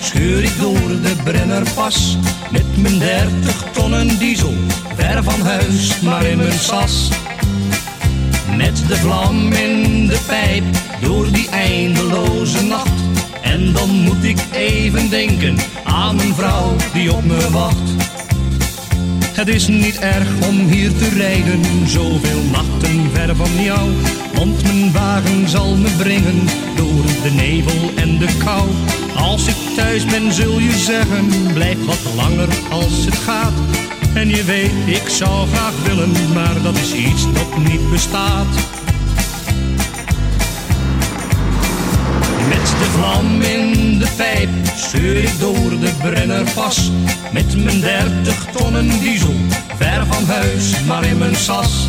scheur ik door de Brennerpas met mijn dertig tonnen diesel, ver van huis, maar in mijn sas. Met de vlam in de pijp door die eindeloze nacht. En dan moet ik even denken aan een vrouw die op me wacht. Het is niet erg om hier te rijden, zoveel nachten ver van jou. Want mijn wagen zal me brengen door de nevel en de kou. Als ik thuis ben zul je zeggen, blijf wat langer als het gaat. En je weet, ik zou graag willen, maar dat is iets dat niet bestaat. Met de vlam in de pijp scheur ik door de Brennerpas. Met mijn dertig tonnen diesel, ver van huis, maar in mijn sas.